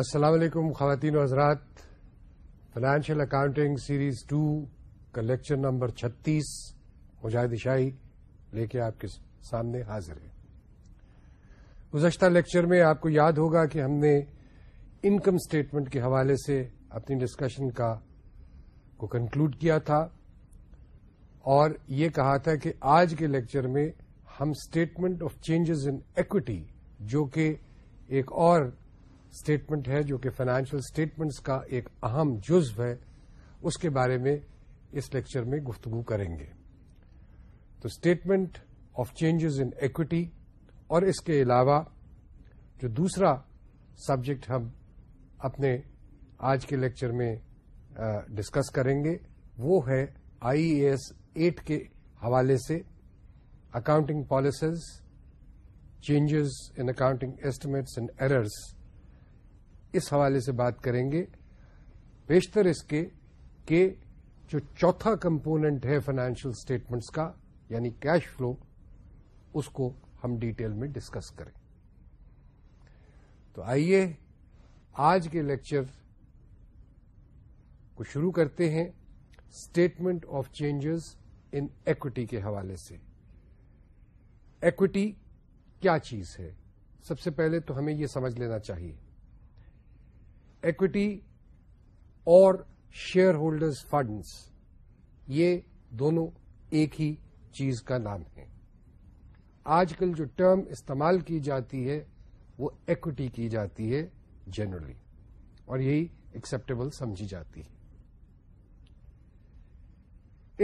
السلام علیکم خواتین و حضرات فائنانشیل اکاؤنٹنگ سیریز ٹو کا لیکچر نمبر چھتیس مجاہد شاہی لے کے آپ کے سامنے حاضر ہے گزشتہ لیکچر میں آپ کو یاد ہوگا کہ ہم نے انکم اسٹیٹمنٹ کے حوالے سے اپنی ڈسکشن کا کو کنکلوڈ کیا تھا اور یہ کہا تھا کہ آج کے لیکچر میں ہم statement of changes in equity جو کہ ایک اور اسٹیٹمنٹ ہے جو کہ فائنینشیل اسٹیٹمنٹس کا ایک اہم جزو ہے اس کے بارے میں اس لیکچر میں گفتگو کریں گے تو statement of changes in equity اور اس کے علاوہ جو دوسرا سبجیکٹ ہم اپنے آج کے لیکچر میں ڈسکس کریں گے وہ ہے آئی ایس ایٹ کے حوالے سے accounting policies changes in accounting estimates and errors اس حوالے سے بات کریں گے بیشتر اس کے کہ جو چوتھا کمپوننٹ ہے فائنینشیل اسٹیٹمنٹس کا یعنی کیش فلو اس کو ہم ڈیٹیل میں ڈسکس کریں تو آئیے آج کے لیکچر کو شروع کرتے ہیں statement of changes in equity کے حوالے سے ایکوٹی کیا چیز ہے سب سے پہلے تو ہمیں یہ سمجھ لینا چاہیے اور شیئر ہولڈرز فنڈز یہ دونوں ایک ہی چیز کا نام ہے آج کل جو ٹرم استعمال کی جاتی ہے وہ ایکوٹی کی جاتی ہے جنرلی اور یہی ایکسپٹیبل سمجھی جاتی ہے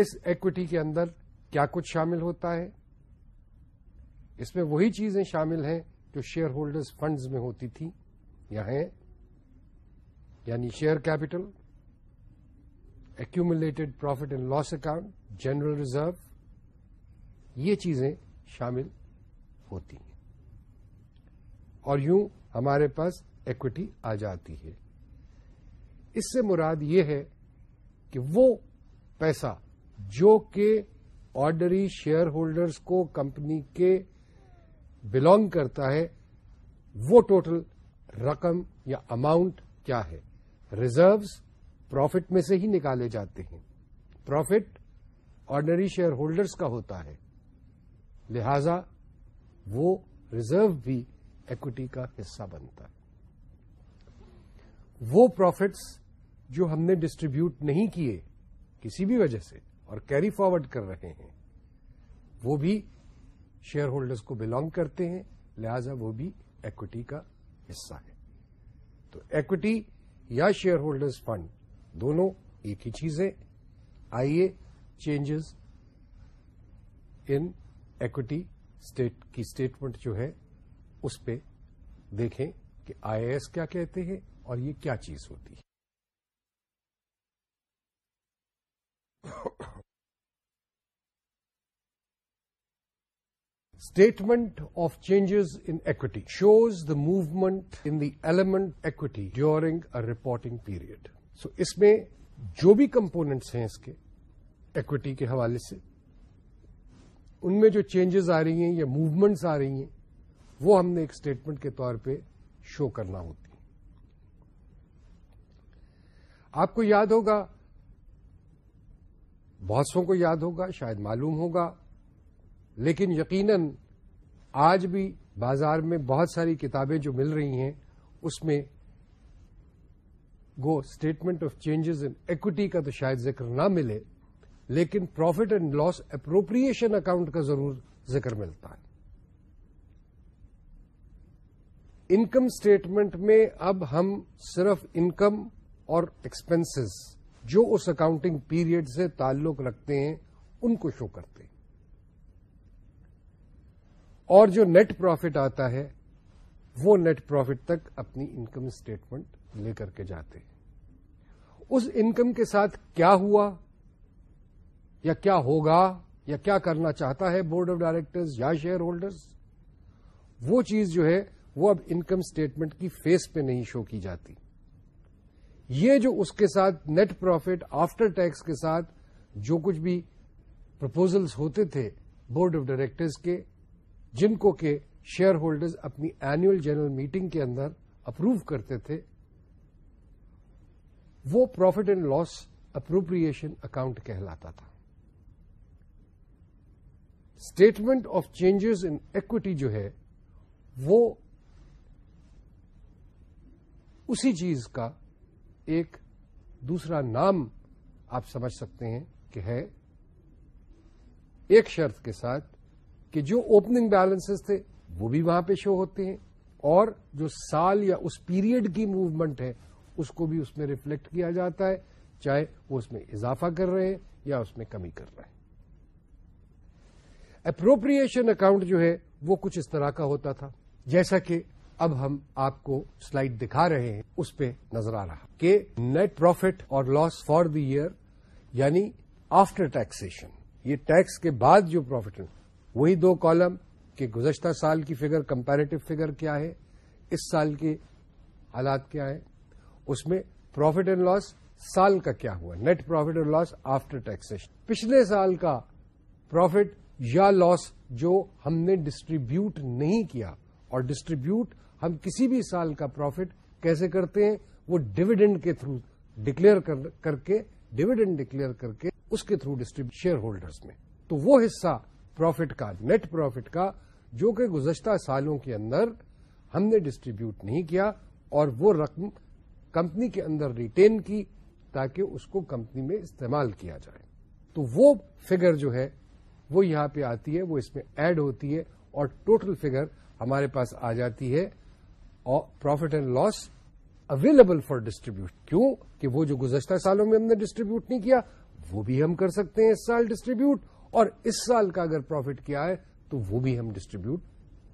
اس ایکوٹی کے اندر کیا کچھ شامل ہوتا ہے اس میں وہی چیزیں شامل ہیں جو شیئر ہولڈرز فنڈز میں ہوتی تھی یا ہیں یعنی share capital accumulated profit and loss account general reserve یہ چیزیں شامل ہوتی ہیں اور یوں ہمارے پاس ایکوٹی آ جاتی ہے اس سے مراد یہ ہے کہ وہ پیسہ جو کہ آرڈری شیئر ہولڈرز کو کمپنی کے بلانگ کرتا ہے وہ ٹوٹل رقم یا اماؤنٹ کیا ہے ریزروز پروفٹ میں سے ہی نکالے جاتے ہیں پروفٹ آرڈنری شیئر ہولڈرس کا ہوتا ہے لہذا وہ ریزرو بھی ایکوٹی کا حصہ بنتا ہے وہ پروفٹس جو ہم نے ڈسٹریبیوٹ نہیں کیے کسی بھی وجہ سے اور کیری فارورڈ کر رہے ہیں وہ بھی شیئر ہولڈرس کو بلونگ کرتے ہیں لہذا وہ بھی ایکوٹی کا حصہ ہے تو ایکوٹی یا شیئر ہولڈرز فنڈ دونوں ایک ہی چیزیں ہے آئیے چینجز ان اسٹیٹ کی اسٹیٹمنٹ جو ہے اس پہ دیکھیں کہ آئی اے کیا کہتے ہیں اور یہ کیا چیز ہوتی ہے statement of changes in equity shows the movement in the element equity during a reporting period سو اس میں جو بھی کمپوننٹس ہیں اس کے ایکوٹی کے حوالے سے ان میں جو چینجز آ رہی ہیں یا موومنٹس آ رہی ہیں وہ ہم نے ایک اسٹیٹمنٹ کے طور پہ شو کرنا ہوتی آپ کو یاد ہوگا بہت سو کو یاد ہوگا شاید معلوم ہوگا لیکن یقیناً آج بھی بازار میں بہت ساری کتابیں جو مل رہی ہیں اس میں گو statement of changes in equity کا تو شاید ذکر نہ ملے لیکن profit and loss appropriation account کا ضرور ذکر ملتا ہے انکم اسٹیٹمنٹ میں اب ہم صرف انکم اور ایکسپنسز جو اس اکاؤنٹنگ پیریڈ سے تعلق رکھتے ہیں ان کو شو کرتے ہیں اور جو نیٹ پروفٹ آتا ہے وہ نیٹ پروفٹ تک اپنی انکم اسٹیٹمنٹ لے کر کے جاتے اس انکم کے ساتھ کیا ہوا یا کیا ہوگا یا کیا کرنا چاہتا ہے بورڈ آف ڈائریکٹرز یا شیئر ہولڈرز وہ چیز جو ہے وہ اب انکم اسٹیٹمنٹ کی فیس پہ نہیں شو کی جاتی یہ جو اس کے ساتھ نیٹ پروفٹ آفٹر ٹیکس کے ساتھ جو کچھ بھی پرپوزلز ہوتے تھے بورڈ آف ڈائریکٹرز کے جن کو کہ شیئر ہولڈرز اپنی اینوئل جنرل میٹنگ کے اندر اپروو کرتے تھے وہ profit and loss appropriation account کہلاتا تھا statement of changes in equity جو ہے وہ اسی چیز کا ایک دوسرا نام آپ سمجھ سکتے ہیں کہ ہے ایک شرط کے ساتھ کہ جو اوپننگ بیلنس تھے وہ بھی وہاں پہ شو ہوتے ہیں اور جو سال یا اس پیریڈ کی موومنٹ ہے اس کو بھی اس میں ریفلیکٹ کیا جاتا ہے چاہے وہ اس میں اضافہ کر رہے ہیں یا اس میں کمی کر رہے ہیں اپروپریشن اکاؤنٹ جو ہے وہ کچھ اس طرح کا ہوتا تھا جیسا کہ اب ہم آپ کو سلائڈ دکھا رہے ہیں اس پہ نظر آ رہا کہ نیٹ پروفٹ اور لاس فار دی ایئر یعنی آفٹر ٹیکسیشن یہ ٹیکس کے بعد جو پروفٹ وہی دو کالم کہ گزشتہ سال کی فگر کمپیریٹو فگر کیا ہے اس سال کے حالات کیا ہے اس میں پروفٹ اینڈ لاس سال کا کیا ہوا net profit and loss after taxation پچھلے سال کا پروفٹ یا لاس جو ہم نے ڈسٹریبیوٹ نہیں کیا اور ڈسٹریبیوٹ ہم کسی بھی سال کا پروفٹ کیسے کرتے ہیں وہ ڈویڈنڈ کے تھرو ڈکلیئر کر کے ڈویڈنڈ ڈکلیئر کر کے اس کے تھرو ڈسٹریبیوٹ شیئر ہولڈرز میں تو وہ حصہ پروفٹ کا نیٹ پروفٹ کا جو کہ گزشتہ سالوں کے اندر ہم نے ڈسٹریبیوٹ نہیں کیا اور وہ رقم کمپنی کے اندر ریٹین کی تاکہ اس کو کمپنی میں استعمال کیا جائے تو وہ فگر جو ہے وہ یہاں پہ آتی ہے وہ اس میں ایڈ ہوتی ہے اور ٹوٹل فگر ہمارے پاس آ جاتی ہے اور profit and loss available for distribute کیوں کہ وہ جو گزشتہ سالوں میں ہم نے ڈسٹریبیوٹ نہیں کیا وہ بھی ہم کر سکتے ہیں اس سال ڈسٹریبیوٹ اور اس سال کا اگر پروفٹ کیا ہے تو وہ بھی ہم ڈسٹریبیوٹ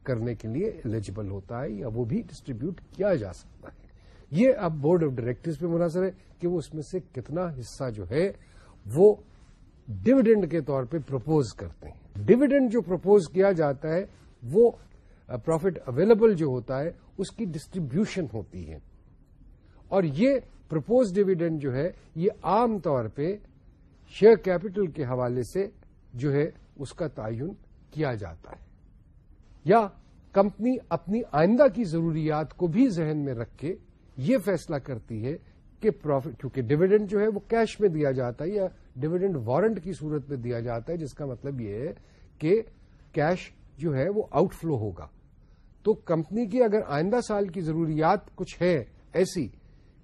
کرنے کے لیے ایلیجیبل ہوتا ہے یا وہ بھی ڈسٹریبیوٹ کیا جا سکتا ہے یہ اب بورڈ آف ڈائریکٹرز پہ منحصر ہے کہ وہ اس میں سے کتنا حصہ جو ہے وہ ڈویڈینڈ کے طور پہ پرپوز کرتے ہیں ڈویڈینڈ جو پرپوز کیا جاتا ہے وہ پروفٹ اویلیبل جو ہوتا ہے اس کی ڈسٹریبیوشن ہوتی ہے اور یہ پرپوز ڈویڈینڈ جو ہے یہ عام طور پہ شیئر کیپٹل کے حوالے سے جو ہے اس کا تعین کیا جاتا ہے یا کمپنی اپنی آئندہ کی ضروریات کو بھی ذہن میں رکھ کے یہ فیصلہ کرتی ہے کہ پروفٹ کیونکہ ڈویڈنڈ جو ہے وہ کیش میں دیا جاتا ہے یا ڈویڈنڈ وارنٹ کی صورت میں دیا جاتا ہے جس کا مطلب یہ ہے کہ کیش جو ہے وہ آؤٹ فلو ہوگا تو کمپنی کی اگر آئندہ سال کی ضروریات کچھ ہے ایسی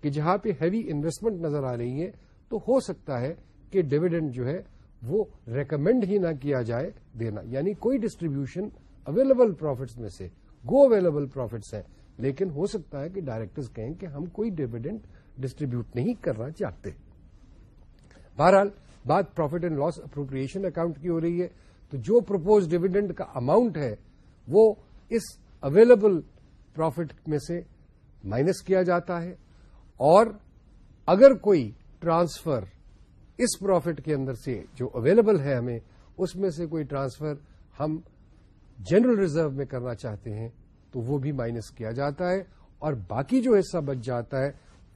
کہ جہاں پہ ہیوی انویسٹمنٹ نظر آ رہی ہے تو ہو سکتا ہے کہ ڈویڈنڈ جو ہے وہ ریکمینڈ ہی نہ کیا جائے دینا یعنی کوئی ڈسٹریبیوشن اویلیبل پروفٹس میں سے گو اویلیبل پروفٹس ہیں لیکن ہو سکتا ہے کہ ڈائریکٹرز کہیں کہ ہم کوئی ڈیویڈینٹ ڈسٹریبیوٹ نہیں کرنا چاہتے بہرحال بات profit and loss appropriation account کی ہو رہی ہے تو جو پرپوز ڈیویڈنڈ کا اماؤنٹ ہے وہ اس اویلیبل پروفٹ میں سے مائنس کیا جاتا ہے اور اگر کوئی ٹرانسفر اس پروفٹ کے اندر سے جو اویلیبل ہے ہمیں اس میں سے کوئی ٹرانسفر ہم جنرل ریزرو میں کرنا چاہتے ہیں تو وہ بھی مائنس کیا جاتا ہے اور باقی جو حصہ بچ جاتا ہے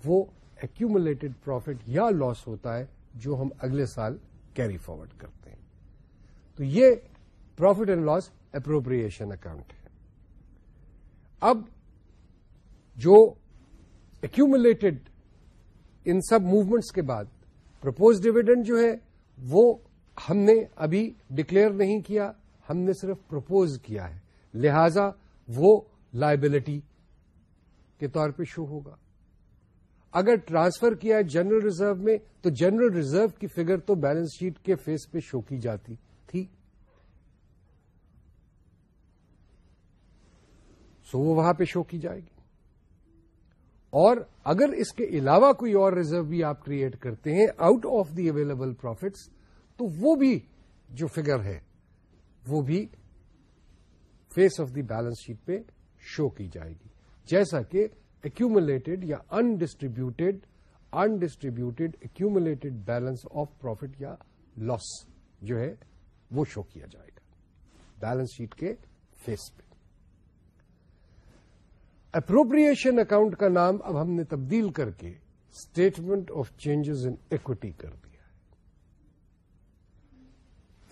وہ ایکومولیٹڈ پروفٹ یا لاس ہوتا ہے جو ہم اگلے سال کیری فارورڈ کرتے ہیں تو یہ profit and loss appropriation account ہے اب جو ان سب موومنٹس کے بعد پرپوز ڈویڈنڈ جو ہے وہ ہم نے ابھی ڈکلیئر نہیں کیا ہم نے صرف پرپوز کیا ہے لہذا وہ لائبلٹی کے طور پہ شو ہوگا اگر ٹرانسفر کیا ہے جنرل ریزرو میں تو جنرل ریزرو کی فگر تو بیلنس شیٹ کے فیس پہ شو کی جاتی تھی سو وہ وہاں پہ شو کی جائے گی اور اگر اس کے علاوہ کوئی اور ریزرو بھی آپ کریٹ کرتے ہیں out of the available profits تو وہ بھی جو فگر ہے وہ بھی face of the balance sheet پہ شو کی جائے گی جیسا کہ ایکومولیٹڈ یا undistributed undistributed accumulated balance of profit یا لاس جو ہے وہ شو کیا جائے گا بیلنس شیٹ کے فیس پہ اپروپریشن اکاؤنٹ کا نام اب ہم نے تبدیل کر کے statement of changes in equity کر دیا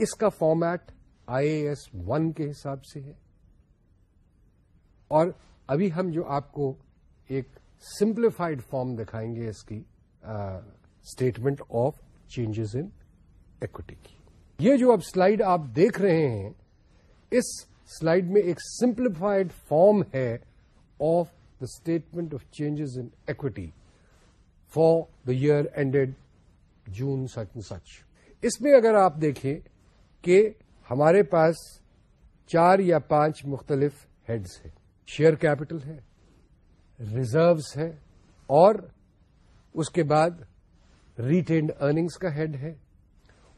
اس کا format I A S one کے حساب سے ہے اور ابھی ہم جو آپ کو ایک سمپلیفائڈ فارم دکھائیں گے اس کی statement of changes in equity کی یہ جو اب سلائڈ آپ دیکھ رہے ہیں اس سلائڈ میں ایک سمپلیفائڈ فارم ہے of the statement of changes in equity for the year ended June June سچ سچ اس میں اگر آپ دیکھیں کہ ہمارے پاس چار یا پانچ مختلف ہیڈز ہیں شیئر کیپٹل ہے ریزروس ہے اور اس کے بعد ریٹینڈ ارننگس کا ہیڈ ہے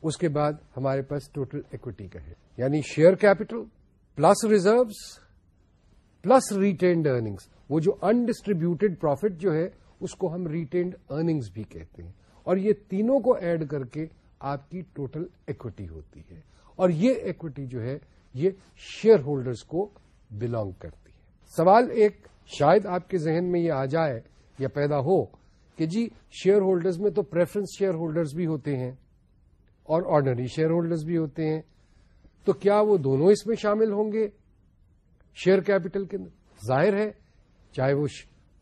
اس کے بعد ہمارے پاس ٹوٹل ایکوٹی کا ہیڈ یعنی share capital plus reserves plus retained earnings وہ جو انڈسٹریبیوٹیڈ پروفٹ جو ہے اس کو ہم ریٹینڈ ارنگس بھی کہتے ہیں اور یہ تینوں کو ایڈ کر کے آپ کی ٹوٹل ایکوٹی ہوتی ہے اور یہ ایکوٹی جو ہے یہ شیئر ہولڈرس کو بلانگ کرتی ہے سوال ایک شاید آپ کے ذہن میں یہ آ جائے یا پیدا ہو کہ جی شیئر ہولڈرز میں تو پریفرنس شیئر ہولڈرز بھی ہوتے ہیں اور آرڈنری شیئر ہولڈرز بھی ہوتے ہیں تو کیا وہ دونوں اس میں شامل ہوں گے شیئر کیپٹل کے اندر ظاہر ہے چاہے وہ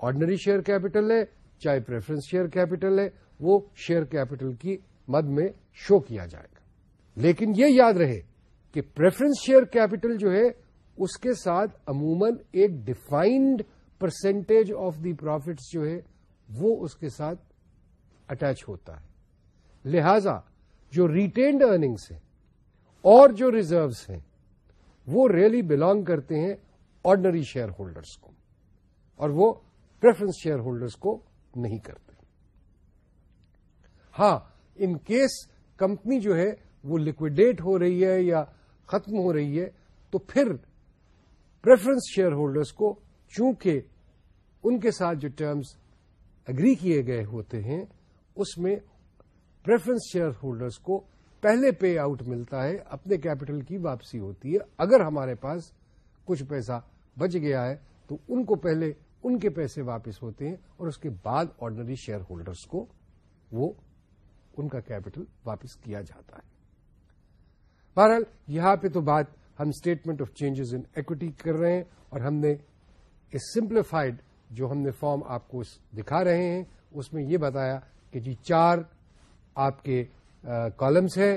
آرڈنری شیئر کیپٹل ہے چاہے پریفرنس شیئر کیپٹل ہے وہ شیئر کیپٹل کی مد میں شو کیا جائے گا لیکن یہ یاد رہے کہ پریفرنس شیئر کیپٹل جو ہے اس کے ساتھ عموماً ایک defined percentage of the profits جو ہے وہ اس کے ساتھ اٹیچ ہوتا ہے لہذا جو ریٹینڈ ارننگس ہیں اور جو ریزروس ہیں وہ ریئلی بلانگ کرتے ہیں آرڈنری شیئر ہولڈرس کو اور وہ پریفرنس شیئر ہولڈرس کو نہیں کرتے ہاں ان کیس کمپنی جو ہے وہ لکوڈیٹ ہو رہی ہے یا ختم ہو رہی ہے تو پھر پریفرنس شیئر ہولڈرس کو چونکہ ان کے ساتھ جو ٹرمز اگری کیے گئے ہوتے ہیں اس میں پریفرنس شیئر ہولڈرس کو پہلے پے آؤٹ ملتا ہے اپنے کیپٹل کی واپسی ہوتی ہے اگر ہمارے پاس کچھ پیسہ بچ گیا ہے تو ان کو پہلے ان کے پیسے واپس ہوتے ہیں اور اس کے بعد آرڈنری شیئر ہولڈرس کو وہ ان کا کیپٹل واپس کیا جاتا ہے بہرحال یہاں پہ تو بات ہم statement of changes in equity کر رہے ہیں اور ہم نے سمپلیفائڈ جو ہم نے فارم آپ کو دکھا رہے ہیں اس میں یہ بتایا کہ جی چار آپ کے کالمس ہیں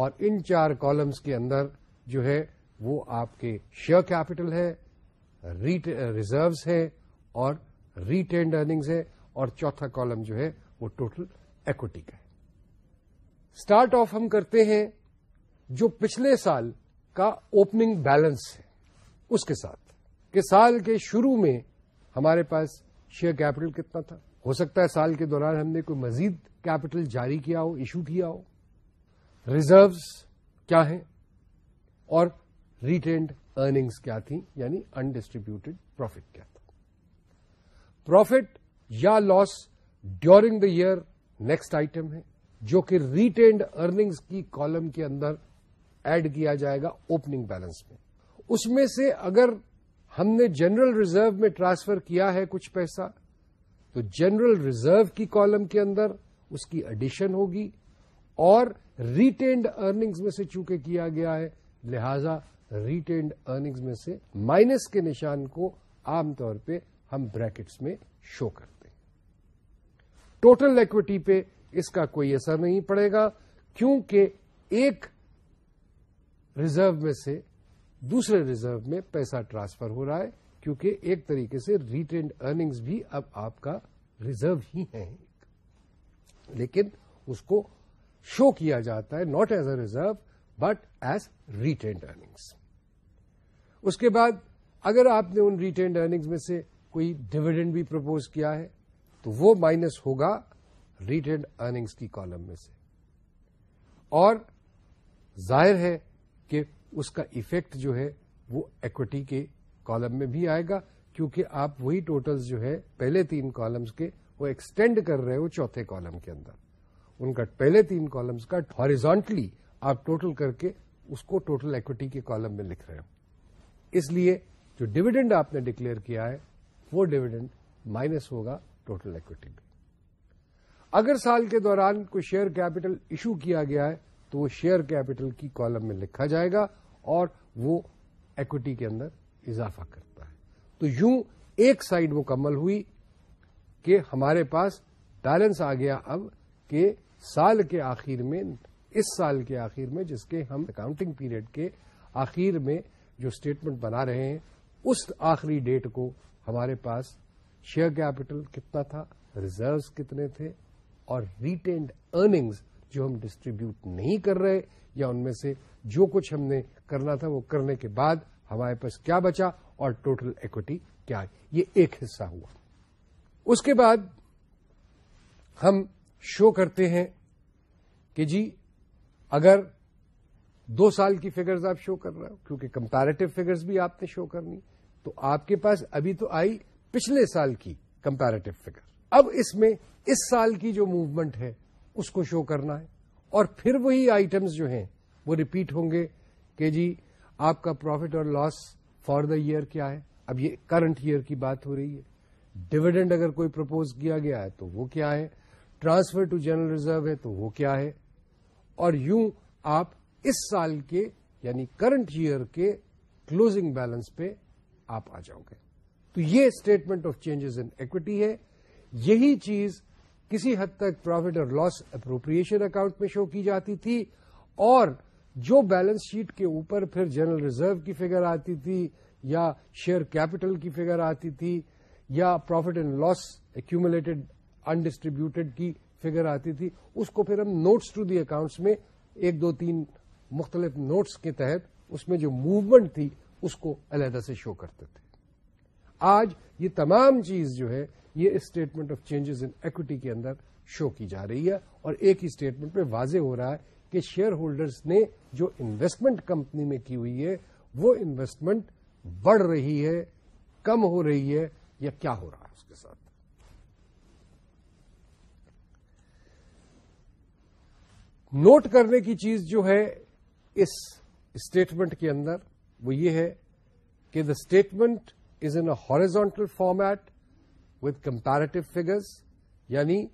اور ان چار کالمس کے اندر جو ہے وہ آپ کے شیئر کیپٹل ہے ریزروس ہے اور ریٹینڈ ارننگز ہے اور چوتھا کالم جو ہے وہ ٹوٹل ایکوٹی کا ہے اسٹارٹ آف ہم کرتے ہیں جو پچھلے سال کا اوپننگ بیلنس ہے اس کے ساتھ کہ سال کے شروع میں ہمارے پاس شیئر کیپٹل کتنا تھا ہو سکتا ہے سال کے دوران ہم نے کوئی مزید کیپٹل جاری کیا ہو ایشو کیا ہو ریزروز کیا ہیں اور ریٹینڈ ارنگس کیا تھیں یعنی انڈسٹریبیوٹیڈ پروفٹ کیا تھا پروفٹ یا loss during the year next item ہے جو کہ ریٹینڈ ارنگس کی کالم کے اندر ایڈ کیا جائے گا اوپننگ بیلنس میں اس میں سے اگر ہم نے جنرل ریزرو میں ٹرانسفر کیا ہے کچھ پیسہ تو جنرل ریزرو کی کالم کے اندر اس کی ایڈیشن ہوگی اور ریٹینڈ ارننگز میں سے چونکہ کیا گیا ہے لہذا ریٹینڈ ارننگز میں سے مائنس کے نشان کو عام طور پہ ہم بریکٹس میں شو کرتے ہیں ٹوٹل ایکویٹی پہ اس کا کوئی اثر نہیں پڑے گا کیونکہ ایک ریزرو میں سے دوسرے ریزرو میں پیسہ ٹرانسفر ہو رہا ہے کیونکہ ایک طریقے سے ریٹینڈ ارننگز بھی اب آپ کا ریزرو ہی ہیں لیکن اس کو شو کیا جاتا ہے not as a reserve but as retained earnings اس کے بعد اگر آپ نے ان ریٹینڈ ارنگس میں سے کوئی ڈویڈنڈ بھی پرپوز کیا ہے تو وہ مائنس ہوگا ریٹینڈ ارنگس کی کالم میں سے اور ظاہر ہے کہ اس کا ایفیکٹ جو ہے وہ ایکوٹی کے کالم میں بھی آئے گا کیونکہ آپ وہی ٹوٹلز جو ہے پہلے تین کالمز کے ایکسٹینڈ کر رہے ہو چوتھے کالم کے اندر ان کا پہلے تین کالمز کا ہاریزونٹلی آپ ٹوٹل کر کے اس کو ٹوٹل ایکوٹی کے کالم میں لکھ رہے ہو اس لیے جو ڈویڈینڈ آپ نے ڈکلیئر کیا ہے وہ ڈویڈینڈ مائنس ہوگا ٹوٹل ایکوٹی میں اگر سال کے دوران کوئی شیئر کیپٹل ایشو کیا گیا ہے تو وہ شیئر کیپٹل کی کالم میں لکھا جائے گا اور وہ ایکوٹی کے اندر اضافہ کرتا ہے تو یوں ایک سائڈ مکمل ہوئی کہ ہمارے پاس بیلنس آ گیا اب کہ سال کے آخر میں اس سال کے آخر میں جس کے ہم اکاؤنٹنگ پیریڈ کے آخر میں جو اسٹیٹمنٹ بنا رہے ہیں اس آخری ڈیٹ کو ہمارے پاس شیئر کیپٹل کتنا تھا ریزروس کتنے تھے اور ریٹینڈ ارننگز جو ہم ڈسٹریبیوٹ نہیں کر رہے یا ان میں سے جو کچھ ہم نے کرنا تھا وہ کرنے کے بعد ہمارے پاس کیا بچا اور ٹوٹل ایکوٹی کیا یہ ایک حصہ ہوا اس کے بعد ہم شو کرتے ہیں کہ جی اگر دو سال کی فگرز آپ شو کر رہے ہو کیونکہ کمپیرٹیو فگرز بھی آپ نے شو کرنی تو آپ کے پاس ابھی تو آئی پچھلے سال کی کمپیرٹیو فگر اب اس میں اس سال کی جو موومنٹ ہے اس کو شو کرنا ہے اور پھر وہی آئٹمس جو ہیں وہ ریپیٹ ہوں گے کہ جی آپ کا پروفٹ اور لاس فار دا ایئر کیا ہے اب یہ کرنٹ ایئر کی بات ہو رہی ہے ڈویڈنڈ اگر کوئی پرپوز کیا گیا ہے تو وہ کیا ہے ٹرانسفر ٹو جنرل ریزرو ہے تو وہ کیا ہے اور یوں آپ اس سال کے یعنی کرنٹ ایئر کے کلوزنگ بیلنس پہ آپ آ جاؤ گے تو یہ statement of changes in equity ہے یہی چیز کسی حد تک پروفٹ اور لاس اپروپریشن اکاؤنٹ میں شو کی جاتی تھی اور جو بیلنس شیٹ کے اوپر پھر جنرل ریزرو کی فگر آتی تھی یا شیئر کیپٹل کی فگر آتی تھی یا profit and loss accumulated undistributed کی فگر آتی تھی اس کو پھر ہم نوٹس ٹو دی اکاؤنٹس میں ایک دو تین مختلف نوٹس کے تحت اس میں جو موومنٹ تھی اس کو علیحدہ سے شو کرتے تھے آج یہ تمام چیز جو ہے یہ statement of changes in equity کے اندر شو کی جا رہی ہے اور ایک ہی اسٹیٹمنٹ پہ واضح ہو رہا ہے کہ شیئر ہولڈرز نے جو انویسٹمنٹ کمپنی میں کی ہوئی ہے وہ انویسٹمنٹ بڑھ رہی ہے کم ہو رہی ہے یا کیا ہو رہا ہے اس کے ساتھ نوٹ کرنے کی چیز جو ہے اس اسٹیٹمنٹ کے اندر وہ یہ ہے کہ the statement is in horizontal format with comparative figures یعنی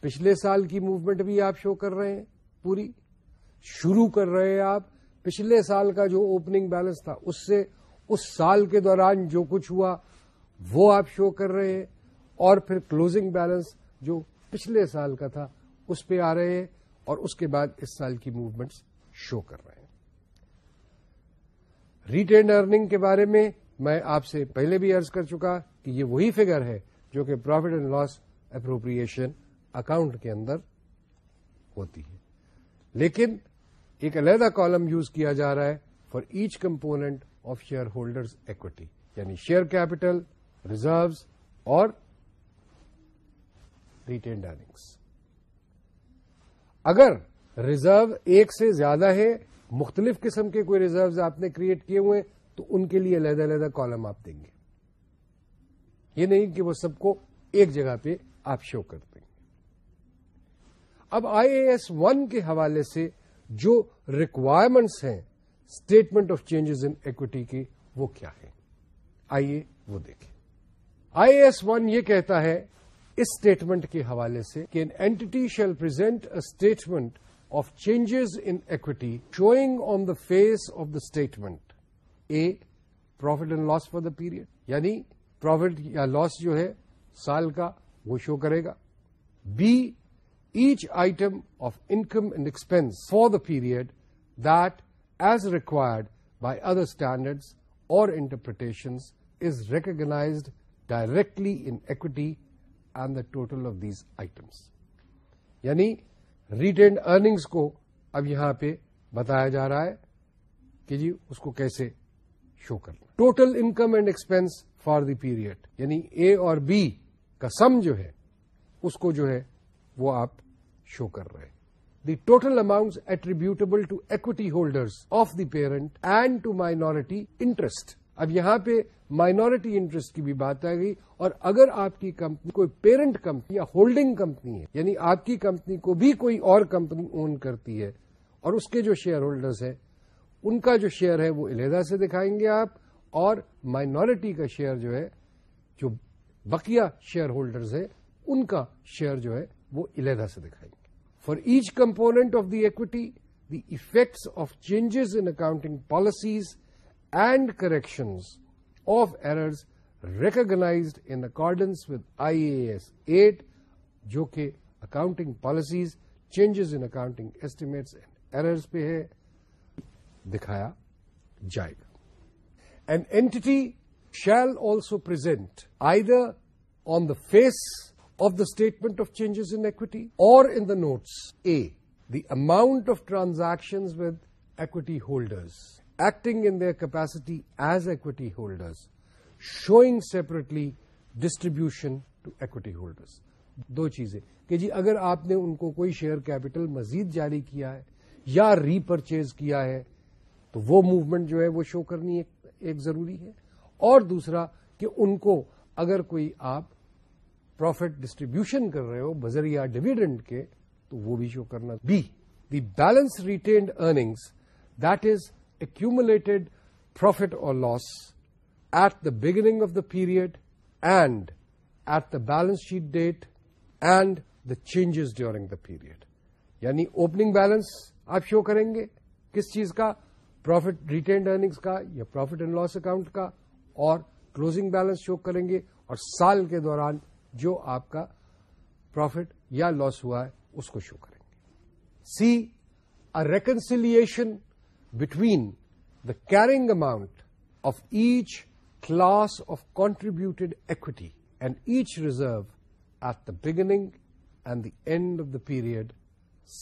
پچھلے سال کی موومنٹ بھی آپ شو کر رہے ہیں پوری شروع کر رہے ہیں آپ پچھلے سال کا جو اوپننگ بیلنس تھا اس سے اس سال کے دوران جو کچھ ہوا وہ آپ شو کر رہے ہیں اور پھر کلوزنگ بیلنس جو پچھلے سال کا تھا اس پہ آ رہے ہیں اور اس کے بعد اس سال کی موومنٹس شو کر رہے ہیں ریٹینڈ ارننگ کے بارے میں میں آپ سے پہلے بھی ارض کر چکا کہ یہ وہی فگر ہے جو کہ profit and loss appropriation account کے اندر ہوتی ہے لیکن ایک علیحدہ کالم یوز کیا جا رہا ہے for each component of shareholders equity یعنی شیئر کیپٹل ریزروز اور ریٹینڈ ارنگس اگر ریزرو ایک سے زیادہ ہے مختلف قسم کے کوئی ریزروز آپ نے کریٹ کیے ہوئے تو ان کے لیے علیحدہ علیحدہ کالم آپ دیں گے یہ نہیں کہ وہ سب کو ایک جگہ پہ آپ شو کر دیں گے اب آئی اے ایس ون کے حوالے سے جو ریکوائرمنٹس ہیں statement of changes in equity کی وہ کیا ہے آئیے وہ دیکھیں آئی ایس ون یہ کہتا ہے اس اسٹیٹمنٹ کے حوالے سے کہ entity shall present a statement of changes in equity showing on the face of the statement a profit and loss for the period یعنی پروفٹ یا لاس جو ہے سال کا وہ شو کرے گا B each item of income and expense for the period that is required by other standards or interpretation is recognised directly equity on the total of these items یعنی retained earnings کو اب یہاں پہ بتایا جا رہا ہے کہ جی اس کو کیسے شو کر total income and expense for the period یعنی اے اور بی کا سم جو ہے اس کو جو ہے وہ آپ شو کر رہے the total amount attributable to equity holders of the parent and to minority interest اب یہاں پہ مائنورٹی انٹرسٹ کی بھی بات آ گئی اور اگر آپ کی کمپنی کوئی پیرنٹ کمپنی یا ہولڈنگ کمپنی ہے یعنی آپ کی کمپنی کو بھی کوئی اور کمپنی اون کرتی ہے اور اس کے جو شیئر ہولڈرز ہے ان کا جو شیئر ہے وہ علیحدہ سے دکھائیں گے آپ اور مائنورٹی کا شیئر جو ہے جو بقیہ شیئر ہولڈرز ہے ان کا شیئر جو ہے وہ علیحدہ سے دکھائیں گے for each component of the equity the effects of changes in accounting policies and corrections of errors recognised in accordance with I A جو کہ account policies changes in accounting estimates and errors پہ ہے دکھایا جائے گا an entity shall also present either on the face of the statement of changes in equity or in the notes A the amount of transaction with equity holders acting in their capacity as equity holders showing separately distribution to equity holders دو چیزیں کہ جی اگر آپ نے ان کو کوئی share capital مزید جاری کیا ہے یا ری پرچیز کیا ہے تو وہ موومنٹ جو ہے وہ شو کرنی ایک ضروری ہے اور دوسرا کہ ان کو اگر کوئی آپ پروفٹ ڈسٹریبیوشن کر رہے ہو بذریعہ ڈویڈنڈ کے تو وہ بھی شو کرنا B the balance retained earnings that is ومڈ profit or loss at the beginning of the period and at the balance sheet date and the changes during the period یعنی opening balance آپ show کریں گے کس چیز کا profit retained earnings کا یا profit and loss account کا اور کلوزنگ بیلنس شو کریں گے اور سال کے دوران جو آپ کا پروفٹ یا لاس ہوا ہے اس کو شو کریں گے C a reconciliation between the carrying amount of each class of contributed equity and each reserve at the beginning and the end of the period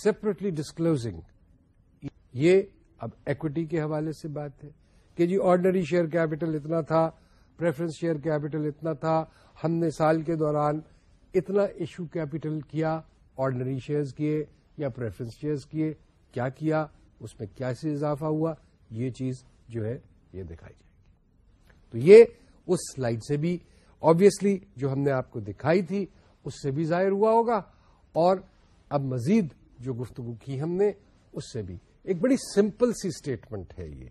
separately disclosing یہ اب ایکوٹی کے حوالے سے بات ہے کہ جی آرڈنری شیئر کیپٹل اتنا تھا پریفرنس شیئر کیپٹل اتنا تھا ہم نے سال کے دوران اتنا ایشو کیپٹل کیا آرڈنری شیئرز کیے یا پریفرنس شیئرز کیے کیا کیا اس میں کیسے اضافہ ہوا یہ چیز جو ہے یہ دکھائی جائے گی تو یہ اس سلائڈ سے بھی آبیسلی جو ہم نے آپ کو دکھائی تھی اس سے بھی ظاہر ہوا ہوگا اور اب مزید جو گفتگو کی ہم نے اس سے بھی ایک بڑی سمپل سی اسٹیٹمنٹ ہے یہ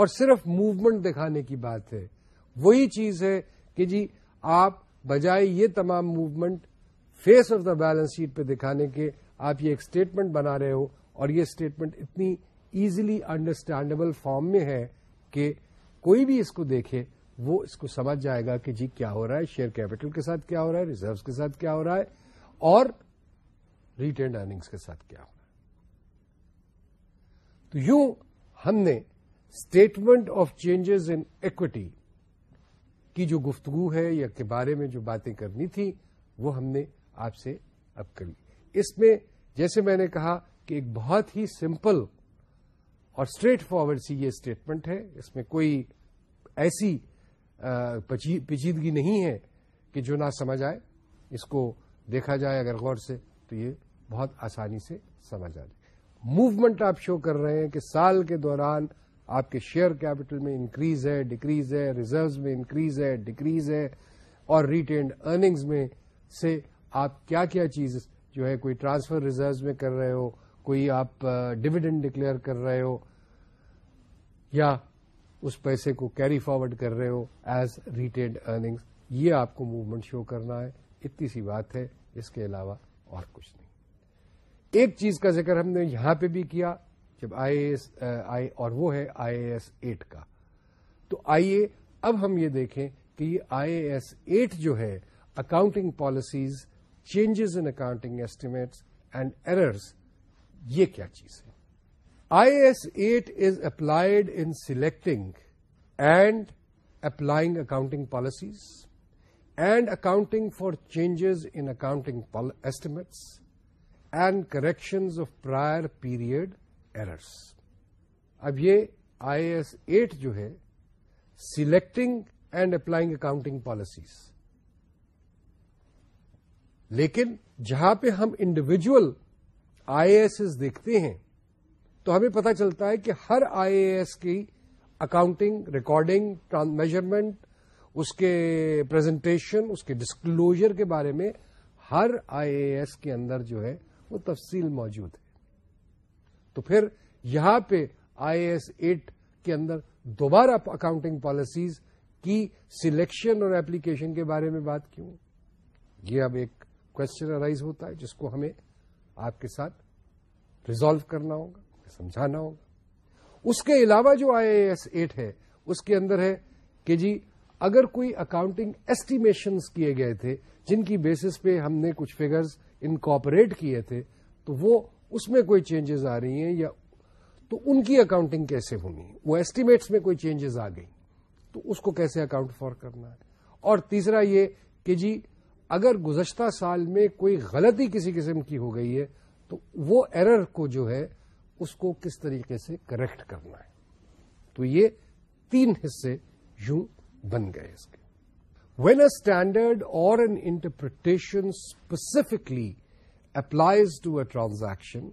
اور صرف موومنٹ دکھانے کی بات ہے وہی چیز ہے کہ جی آپ بجائے یہ تمام movement face of the balance sheet پہ دکھانے کے آپ یہ ایک اسٹیٹمنٹ بنا رہے ہو اور یہ اسٹیٹمنٹ اتنی ایزیلی انڈرسٹینڈیبل فارم میں ہے کہ کوئی بھی اس کو دیکھے وہ اس کو سمجھ جائے گا کہ جی کیا ہو رہا ہے شیئر کیپٹل کے ساتھ کیا ہو رہا ہے ریزروس کے ساتھ کیا ہو رہا ہے اور ریٹرنڈ ارنگس کے ساتھ کیا ہو رہا ہے تو یوں ہم نے statement of changes in equity کی جو گفتگو ہے یا کے بارے میں جو باتیں کرنی تھی وہ ہم نے آپ سے اب کر لی اس میں جیسے میں نے کہا کہ ایک بہت ہی سمپل اور اسٹریٹ فارورڈ سی یہ اسٹیٹمنٹ ہے اس میں کوئی ایسی پیچیدگی نہیں ہے کہ جو نہ سمجھ آئے اس کو دیکھا جائے اگر غور سے تو یہ بہت آسانی سے سمجھ آ جائے موومنٹ آپ شو کر رہے ہیں کہ سال کے دوران آپ کے شیئر کیپٹل میں انکریز ہے ڈیکریز ہے ریزروز میں انکریز ہے ڈیکریز ہے اور ریٹینڈ ارننگز میں سے آپ کیا کیا چیز جو ہے کوئی ٹرانسفر ریزروز میں کر رہے ہو کوئی آپ ڈویڈنڈ ڈکلیئر کر رہے ہو یا اس پیسے کو کیری فارورڈ کر رہے ہو ایز ریٹینڈ ارنگس یہ آپ کو موومنٹ شو کرنا ہے اتنی سی بات ہے اس کے علاوہ اور کچھ نہیں ایک چیز کا ذکر ہم نے یہاں پہ بھی کیا جب آئی ایس آئی اور وہ ہے آئی اے ایٹ کا تو آئیے اب ہم یہ دیکھیں کہ یہ آئی اے ایٹ جو ہے accounting policies changes in accounting estimates and errors یہ کیا چیز ہے I S eight is applied in selecting and applying accounting policies and accounting for changes in accounting estimates and corrections of prior period errors اب یہ I S eight جو ہے selecting and applying accounting policies لیکن جہاں پہ ہم individual I a S دیکھتے ہیں تو ہمیں پتا چلتا ہے کہ ہر آئی اے ایس کی اکاؤنٹنگ ریکارڈنگ میجرمنٹ اس کے پریزنٹیشن اس کے ڈسکلوجر کے بارے میں ہر آئی اے ایس کے اندر جو ہے وہ تفصیل موجود ہے تو پھر یہاں پہ آئی اے ایس ایٹ کے اندر دوبارہ اکاؤنٹنگ پالیسیز کی سلیکشن اور اپلیکیشن کے بارے میں بات کیوں یہ اب ایک کوشچن ارائز ہوتا ہے جس کو ہمیں آپ کے ساتھ ریزالو کرنا ہوگا سمجھانا ہوگا اس کے علاوہ جو آئی اے ایس ایٹ ہے اس کے اندر ہے کہ جی اگر کوئی اکاؤنٹنگ ایسٹیمیشنس کیے گئے تھے جن کی بیسس پہ ہم نے کچھ فگرز ان کوپریٹ کیے تھے تو وہ اس میں کوئی چینجز آ رہی ہیں یا تو ان کی اکاؤنٹنگ کیسے ہونی ہے وہ ایسٹیمیٹس میں کوئی چینجز آ گئی تو اس کو کیسے اکاؤنٹ فار کرنا ہے اور تیسرا یہ کہ جی اگر گزشتہ سال میں کوئی غلطی کسی قسم کی ہو گئی ہے تو وہ ایرر کو جو ہے اس کو کس طریقے سے کریکٹ کرنا ہے تو یہ تین حصے یوں بن گئے اس کے when a standard or an interpretation specifically applies to a transaction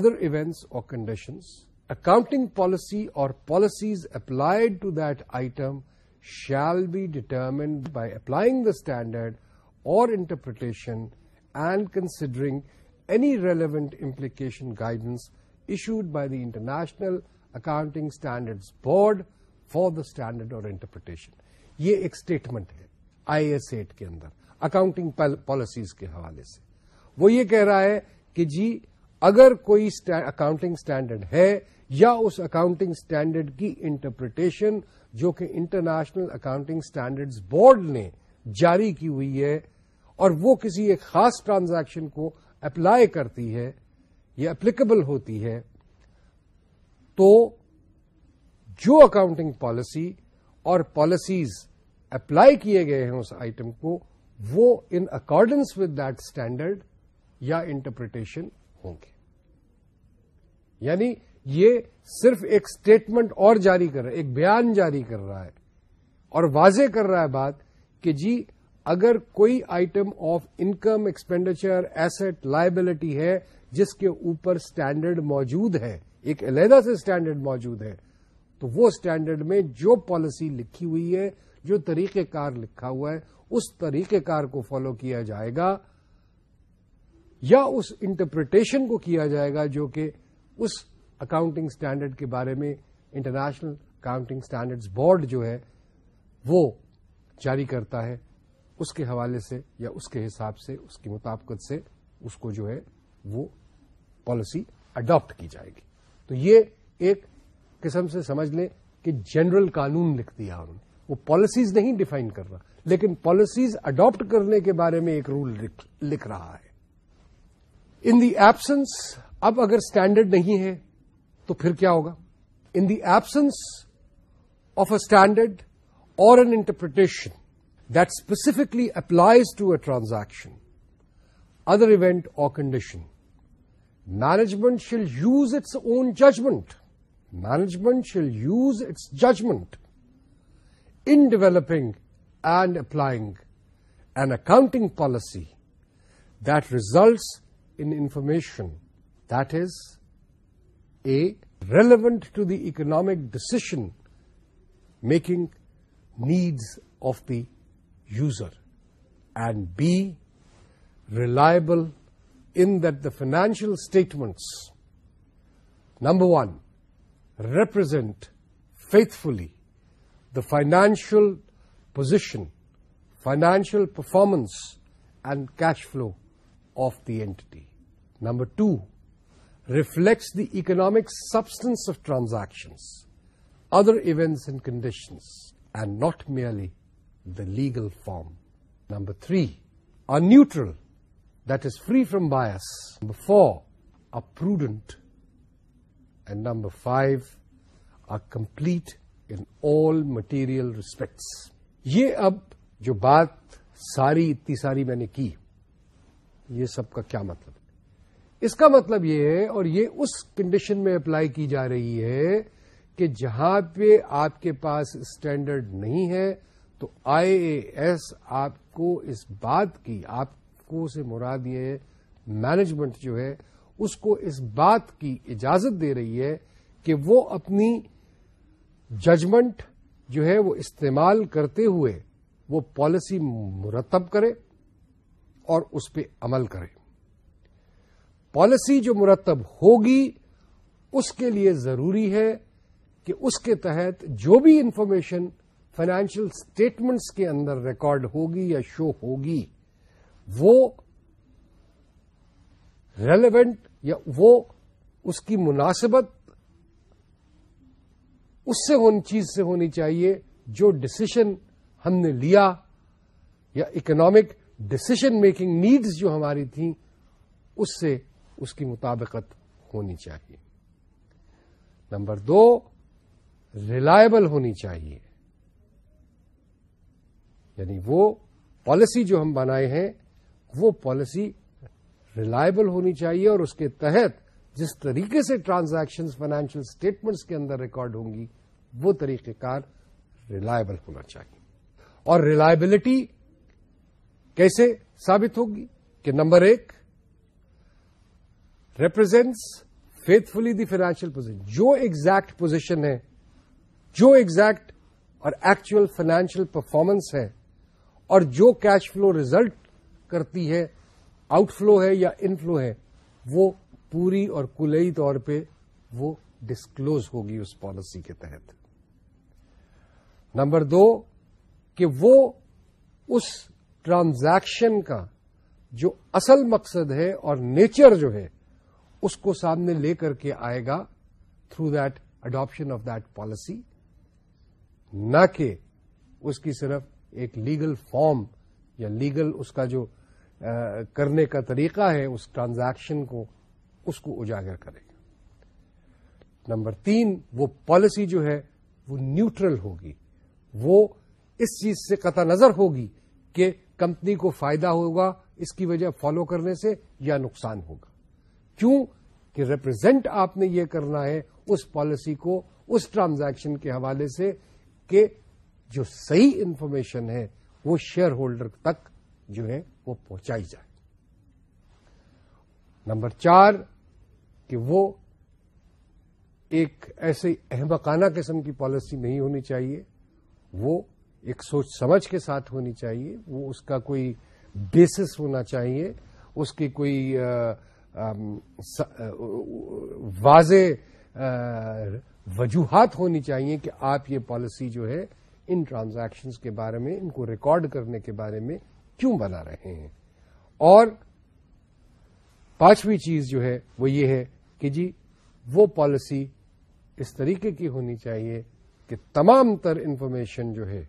other events or conditions accounting policy or policies applied to that item shall be determined by applying the standard interpretation and considering any relevant implementation guidance issued by the International Accounting Standard Board for the standard or interpretation یہ ایک statement ہے I S eight کے اندر accounting policies کے حوالے سے وہ یہ کہہ رہا ہے کہ جی اگر کوئی اکاؤنٹنگ اسٹینڈرڈ ہے یا اس اکاؤنٹنگ اسٹینڈرڈ کی انٹرپریٹیشن جو کہ انٹرنیشنل اکاؤنٹنگ اسٹینڈرڈ بورڈ نے جاری کی ہوئی ہے اور وہ کسی ایک خاص ٹرانزیکشن کو اپلائی کرتی ہے یا اپلیکیبل ہوتی ہے تو جو اکاؤنٹنگ پالیسی اور پالیسیز اپلائی کیے گئے ہیں اس آئٹم کو وہ in accordance with that standard یا انٹرپریٹیشن ہوں گے یعنی یہ صرف ایک اسٹیٹمنٹ اور جاری کر رہا ہے ایک بیان جاری کر رہا ہے اور واضح کر رہا ہے بات کہ جی اگر کوئی item of income expenditure asset liability ہے جس کے اوپر اسٹینڈرڈ موجود ہے ایک علیحدہ سے اسٹینڈرڈ موجود ہے تو وہ اسٹینڈرڈ میں جو پالیسی لکھی ہوئی ہے جو طریقہ کار لکھا ہوا ہے اس طریقہ کار کو فالو کیا جائے گا یا اس انٹرپریٹیشن کو کیا جائے گا جو کہ اس اکاؤنٹنگ اسٹینڈرڈ کے بارے میں انٹرنیشنل اکاؤنٹنگ اسٹینڈرڈ بورڈ جو ہے وہ جاری کرتا ہے اس کے حوالے سے یا اس کے حساب سے اس کی مطابقت سے اس کو جو ہے وہ پالیسی اڈاپٹ کی جائے گی تو یہ ایک قسم سے سمجھ لیں کہ جنرل قانون لکھ دیا انہوں نے وہ پالیسیز نہیں ڈیفائن کر رہا لیکن پالیسیز اڈاپٹ کرنے کے بارے میں ایک رول لکھ رہا ہے ان دی ایبسنس اب اگر اسٹینڈرڈ نہیں ہے تو پھر کیا ہوگا in the absence of a standard or an interpretation that specifically applies to a transaction, other event or condition. Management shall use its own judgment. Management shall use its judgment in developing and applying an accounting policy that results in information that is A, relevant to the economic decision making needs of the user, and B, reliable in that the financial statements, number one, represent faithfully the financial position, financial performance and cash flow of the entity. Number two, reflects the economic substance of transactions, other events and conditions. Not merely the legal form number three a neutral that is free from bias number four a prudent and number five complete in material respects یہ اب جو بات ساری اتنی ساری میں نے کی یہ سب کا کیا مطلب اس کا مطلب یہ ہے اور یہ اس کنڈیشن میں اپلائی کی جا رہی ہے کہ جہاں پہ آپ کے پاس اسٹینڈرڈ نہیں ہے تو آئی اے ایس آپ کو اس بات کی آپ کو سے مراد یہ مینجمنٹ جو ہے اس کو اس بات کی اجازت دے رہی ہے کہ وہ اپنی ججمنٹ جو ہے وہ استعمال کرتے ہوئے وہ پالیسی مرتب کرے اور اس پہ عمل کرے پالیسی جو مرتب ہوگی اس کے لیے ضروری ہے کہ اس کے تحت جو بھی انفارمیشن فائنینشیل اسٹیٹمنٹس کے اندر ریکارڈ ہوگی یا شو ہوگی وہ ریلیونٹ یا وہ اس کی مناسبت اس سے ہونی چیز سے ہونی چاہیے جو ڈسیشن ہم نے لیا یا اکنامک ڈسیشن میکنگ نیڈز جو ہماری تھیں اس سے اس کی مطابقت ہونی چاہیے نمبر دو ریلائبل ہونی چاہیے یعنی وہ پالیسی جو ہم بنائے ہیں وہ پالیسی ریلائبل ہونی چاہیے اور اس کے تحت جس طریقے سے ٹرانزیکشن فائنینشیل اسٹیٹمنٹس کے اندر ریکارڈ ہوں گی وہ طریقہ کار ریلائبل ہونا چاہیے اور ریلائبلٹی کیسے ثابت ہوگی کہ نمبر ایک represents faithfully the financial position جو ایگزیکٹ پوزیشن ہے جو ایگزیکٹ اور ایکچوئل فائنینشیل پرفارمنس ہے اور جو کیش فلو ریزلٹ کرتی ہے آؤٹ فلو ہے یا ان فلو ہے وہ پوری اور کلئی طور پہ وہ ڈسکلوز ہوگی اس پالیسی کے تحت نمبر دو کہ وہ اس ٹرانزیکشن کا جو اصل مقصد ہے اور نیچر جو ہے اس کو سامنے لے کر کے آئے گا through that adoption of that policy نہ کہ اس کی صرف ایک لیگل فارم یا لیگل اس کا جو کرنے کا طریقہ ہے اس ٹرانزیکشن کو اس کو اجاگر کرے گا نمبر تین وہ پالیسی جو ہے وہ نیوٹرل ہوگی وہ اس چیز سے قطع نظر ہوگی کہ کمپنی کو فائدہ ہوگا اس کی وجہ فالو کرنے سے یا نقصان ہوگا کیوں کہ ریپرزینٹ آپ نے یہ کرنا ہے اس پالیسی کو اس ٹرانزیکشن کے حوالے سے کہ جو صحیح انفارمیشن ہے وہ شیئر ہولڈر تک جو ہے وہ پہنچائی جائے نمبر چار کہ وہ ایک ایسے احمقانہ قسم کی پالیسی نہیں ہونی چاہیے وہ ایک سوچ سمجھ کے ساتھ ہونی چاہیے وہ اس کا کوئی بیسس ہونا چاہیے اس کی کوئی واضح وجوہات ہونی چاہیے کہ آپ یہ پالیسی جو ہے ان ٹرانزیکشنز کے بارے میں ان کو ریکارڈ کرنے کے بارے میں کیوں بنا رہے ہیں اور پانچویں چیز جو ہے وہ یہ ہے کہ جی وہ پالیسی اس طریقے کی ہونی چاہیے کہ تمام تر انفارمیشن جو ہے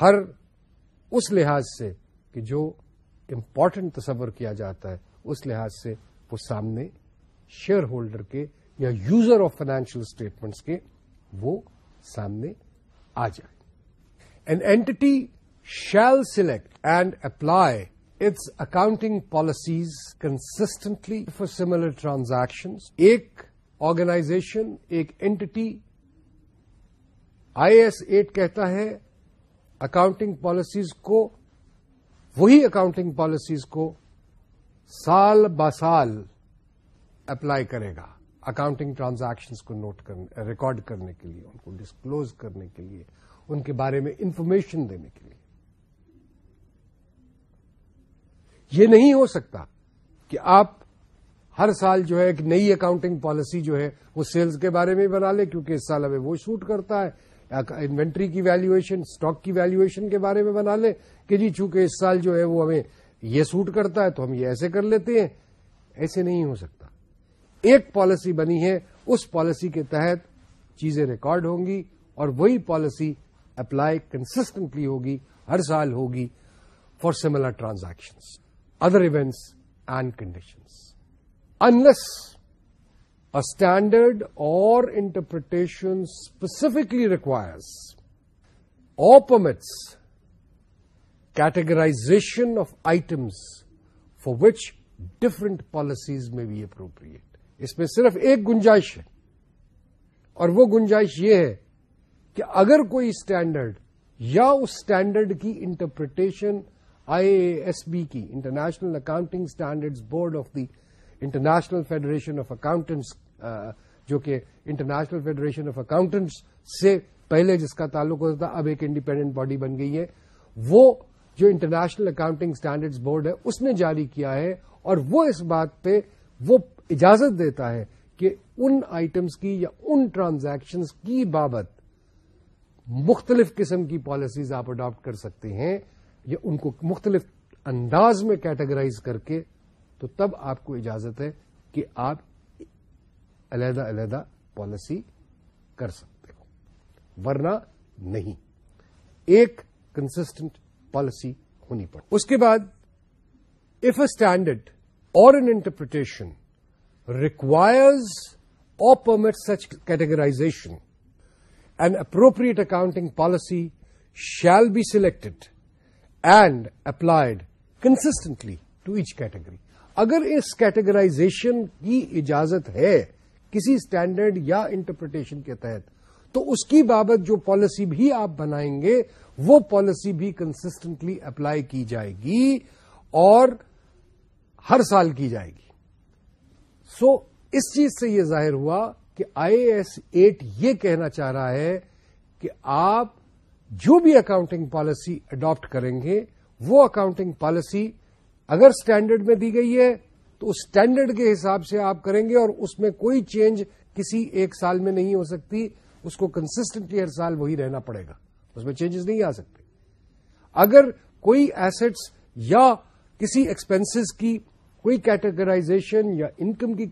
ہر اس لحاظ سے کہ جو امپورٹنٹ تصور کیا جاتا ہے اس لحاظ سے وہ سامنے شیئر ہولڈر کے یا یوزر آف فائنینشیل اسٹیٹمنٹس کے وہ سامنے آ جائے an entity shall select and apply its accounting policies consistently for similar transaction ایک آرگنائزیشن ایک اینٹی آئی ایس ایٹ کہتا ہے اکاؤنٹنگ پالیسیز کو وہی اکاؤنٹنگ پالیسیز کو سال با سال اپلائی کرے گا اکاؤنٹنگ ٹرانزیکشنس کو نوٹ کرنے ریکارڈ کرنے کے لیے ان کو ڈسکلوز کرنے کے لیے ان کے بارے میں انفارمیشن دینے کے لیے یہ نہیں ہو سکتا کہ آپ ہر سال جو ہے ایک نئی اکاؤنٹنگ پالیسی جو ہے وہ سیلز کے بارے میں بنا لے کیونکہ اس سال ہمیں وہ سوٹ کرتا ہے انوینٹری کی ویلیویشن اسٹاک کی ویلیویشن کے بارے میں بنا لے کہ جی چونکہ اس سال جو ہے وہ ہمیں یہ سوٹ کرتا ہے تو ہم یہ ایسے کر لیتے ہیں ایسے نہیں ہو سکتا ایک پالیسی بنی ہے اس پالیسی کے تحت چیزیں ریکارڈ ہوں گی اور وہی پالیسی اپلائی کنسٹنٹلی ہوگی ہر سال ہوگی for similar transactions other events and conditions unless a standard or interpretation specifically requires or permits categorisation of items for which different policies میں بھی اپروپریٹ اس میں صرف ایک گنجائش ہے اور وہ گنجائش یہ ہے کہ اگر کوئی اسٹینڈرڈ یا اس اسٹینڈرڈ کی interpretation I A S B کی International Accounting Standard Board of the International Federation of Accountants جو کہ انٹرنیشنل فیڈریشن آف اکاؤنٹنٹس سے پہلے جس کا تعلق ہوتا تھا اب ایک انڈیپینڈنٹ باڈی بن گئی ہے وہ جو انٹرنیشنل اکاؤنٹنگ اسٹینڈرڈ بورڈ ہے اس نے جاری کیا ہے اور وہ اس بات پہ وہ اجازت دیتا ہے کہ ان آئٹمس کی یا ان ٹرانزیکشن کی بابت مختلف قسم کی پالیسیز آپ اڈاپٹ کر سکتے ہیں یا ان کو مختلف انداز میں کیٹیگرائز کر کے تو تب آپ کو اجازت ہے کہ آپ علیحدہ علیحدہ پالیسی کر سکتے ہو ورنہ نہیں ایک کنسٹنٹ پالیسی ہونی پڑ اس کے بعد if a standard or interpretation requires or permits such categorization, an appropriate accounting policy shall be selected and applied consistently to each category. اگر اس کیٹیگرائزیشن کی اجازت ہے کسی اسٹینڈرڈ یا انٹرپریٹیشن کے تحت تو اس کی بابت جو پالیسی بھی آپ بنائیں گے وہ پالیسی بھی کنسسٹنٹلی اپلائی کی جائے گی اور ہر سال کی جائے گی سو so, اس چیز سے یہ ظاہر ہوا کہ آئی ایس ایٹ یہ کہنا چاہ رہا ہے کہ آپ جو بھی اکاؤنٹنگ پالیسی اڈاپٹ کریں گے وہ اکاؤنٹنگ پالیسی اگر اسٹینڈرڈ میں دی گئی ہے تو اس اسٹینڈرڈ کے حساب سے آپ کریں گے اور اس میں کوئی چینج کسی ایک سال میں نہیں ہو سکتی اس کو کنسٹنٹلی ہر سال وہی رہنا پڑے گا اس میں چینجز نہیں آ سکتے اگر کوئی ایسٹس یا کسی ایکسپینسز کی کوئی کیٹیگرائزیشن یا انکم کی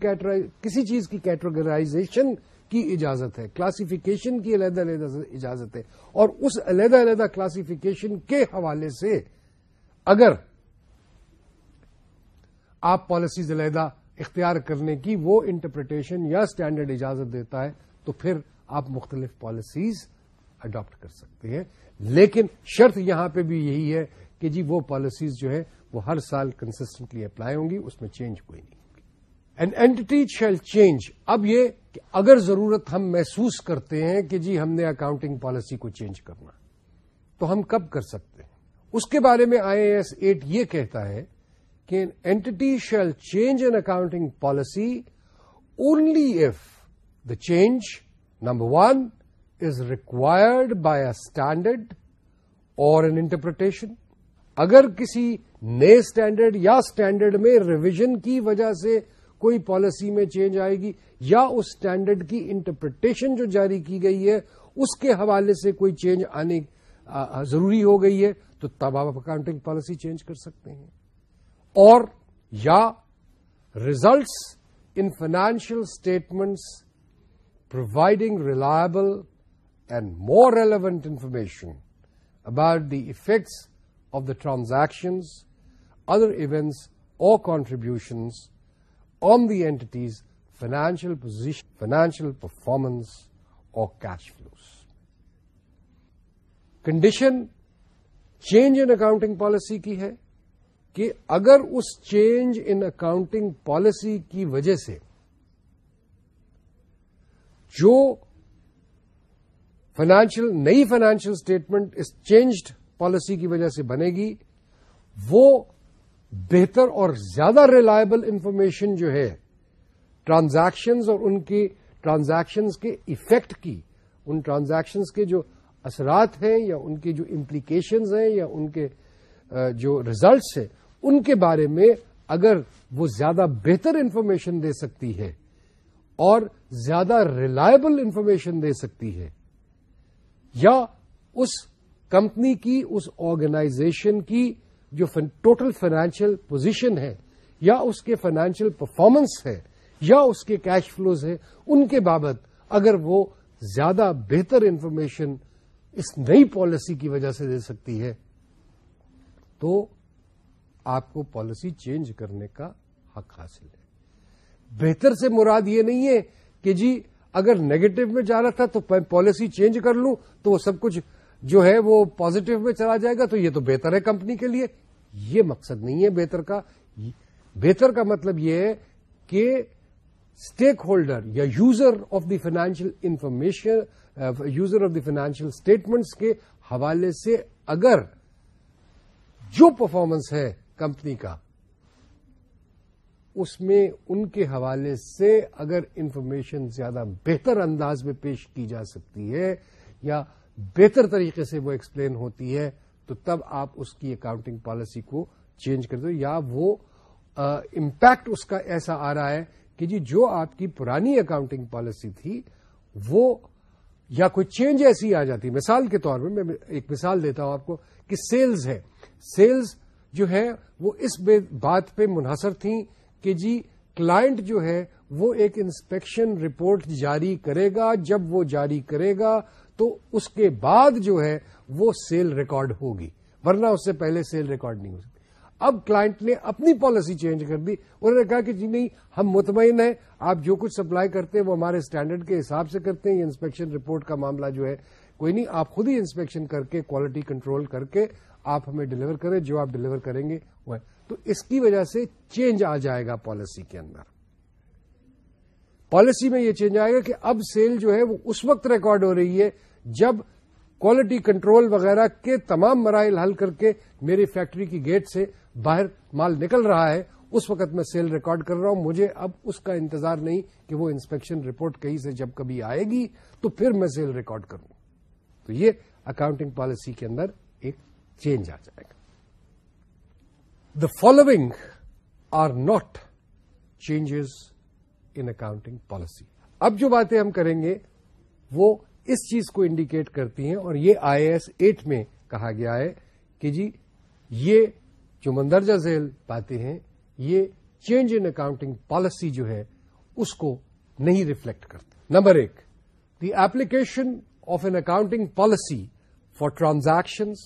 کسی چیز کی کیٹیگرائزیشن کی اجازت ہے کلاسیفیکیشن کی علیحدہ علیحدہ اجازت ہے اور اس علیحدہ علیحدہ کلاسیفیکیشن کے حوالے سے اگر آپ پالیسیز علیحدہ اختیار کرنے کی وہ انٹرپریٹیشن یا اسٹینڈرڈ اجازت دیتا ہے تو پھر آپ مختلف پالیسیز اڈاپٹ کر سکتے ہیں لیکن شرط یہاں پہ بھی یہی ہے کہ جی وہ پالیسیز جو ہے وہ ہر سال کنسٹنٹلی اپلائی ہوں گی اس میں چینج کوئی نہیں این اینٹی شیل چینج اب یہ کہ اگر ضرورت ہم محسوس کرتے ہیں کہ جی ہم نے اکاؤنٹنگ پالیسی کو چینج کرنا تو ہم کب کر سکتے ہیں اس کے بارے میں آئی اے یہ کہتا ہے کہ entity shall change an accounting policy only if the change number one is required by a standard or an interpretation اگر کسی نئے اسٹینڈرڈ یا اسٹینڈرڈ میں ریویژن کی وجہ سے کوئی پالیسی میں چینج آئے گی یا اس اسٹینڈرڈ کی انٹرپریٹیشن جو جاری کی گئی ہے اس کے حوالے سے کوئی چینج آنے ضروری ہو گئی ہے تو تب آپ اکاؤنٹنگ پالیسی چینج کر سکتے ہیں اور یا results in financial statements providing reliable and more relevant information about the effects the transactions other events or contributions on the entity's financial position financial performance or cash flow condition change in accounting policy کی ہے کہ اگر اس change in accounting policy کی وجہ سے جو financial نئی فائنینشیل اسٹیٹمنٹ اس چینجڈ پالیسی کی وجہ سے بنے گی وہ بہتر اور زیادہ ریلائبل انفارمیشن جو ہے ٹرانزیکشنز اور ان کی ٹرانزیکشنز کے ایفیکٹ کی ان ٹرانزیکشنز کے جو اثرات ہیں یا ان کی جو امپلیکیشنز ہیں یا ان کے جو ریزلٹس ہیں ان کے بارے میں اگر وہ زیادہ بہتر انفارمیشن دے سکتی ہے اور زیادہ ریلائبل انفارمیشن دے سکتی ہے یا اس کمپنی کی اس آرگنائزیشن کی جو ٹوٹل فائنینشیل پوزیشن ہے یا اس کے فائنینشیل پرفارمنس ہے یا اس کے کیش فلوز ہے ان کے بابت اگر وہ زیادہ بہتر انفارمیشن اس نئی پالیسی کی وجہ سے دے سکتی ہے تو آپ کو پالیسی چینج کرنے کا حق حاصل ہے بہتر سے مراد یہ نہیں ہے کہ جی اگر نیگیٹو میں جا رہا تھا تو پالیسی چینج کر لوں تو وہ سب کچھ جو ہے وہ پوزیٹو میں چلا جائے گا تو یہ تو بہتر ہے کمپنی کے لیے یہ مقصد نہیں ہے بہتر کا بہتر کا مطلب یہ ہے کہ اسٹیک ہولڈر یا user of the financial information user of the financial statements کے حوالے سے اگر جو پرفارمنس ہے کمپنی کا اس میں ان کے حوالے سے اگر انفارمیشن زیادہ بہتر انداز میں پیش کی جا سکتی ہے یا بہتر طریقے سے وہ ایکسپلین ہوتی ہے تو تب آپ اس کی اکاؤنٹنگ پالیسی کو چینج کر دو یا وہ امپیکٹ اس کا ایسا آ رہا ہے کہ جی جو آپ کی پرانی اکاؤنٹنگ پالیسی تھی وہ یا کوئی چینج ایسی آ جاتی مثال کے طور پر میں ایک مثال دیتا ہوں آپ کو کہ سیلز ہے سیلز جو ہے وہ اس بات پہ منحصر تھیں کہ جی کلائنٹ جو ہے وہ ایک انسپیکشن رپورٹ جاری کرے گا جب وہ جاری کرے گا تو اس کے بعد جو ہے وہ سیل ریکارڈ ہوگی ورنہ اس سے پہلے سیل ریکارڈ نہیں ہو سکتی اب کلائنٹ نے اپنی پالیسی چینج کر دی انہوں نے کہا کہ جی نہیں ہم مطمئن ہیں آپ جو کچھ سپلائی کرتے ہیں وہ ہمارے اسٹینڈرڈ کے حساب سے کرتے ہیں یہ انسپیکشن رپورٹ کا معاملہ جو ہے کوئی نہیں آپ خود ہی انسپیکشن کر کے کوالٹی کنٹرول کر کے آپ ہمیں ڈلیور کریں جو آپ ڈلیور کریں گے وہ تو اس کی وجہ سے چینج آ جائے گا پالیسی کے اندر پالیسی میں یہ چینج آئے گا کہ اب سیل جو ہے وہ اس وقت ریکارڈ ہو رہی ہے جب کوالٹی کنٹرول وغیرہ کے تمام مرائل حل کر کے میری فیکٹری کی گیٹ سے باہر مال نکل رہا ہے اس وقت میں سیل ریکارڈ کر رہا ہوں مجھے اب اس کا انتظار نہیں کہ وہ انسپیکشن رپورٹ کہیں سے جب کبھی آئے گی تو پھر میں سیل ریکارڈ کروں تو یہ اکاؤنٹنگ پالیسی کے اندر ایک چینج آ جائے گا the following are not changes in accounting policy اب جو باتیں ہم کریں گے وہ اس چیز کو انڈیکیٹ کرتی ہیں اور یہ آئی ایس ایٹ میں کہا گیا ہے کہ جی یہ جو مندرجہ ذیل باتیں ہیں یہ چینج ان اکاؤنٹنگ پالیسی جو ہے اس کو نہیں ریفلیکٹ کرتی نمبر ایک the application of an accounting policy for transactions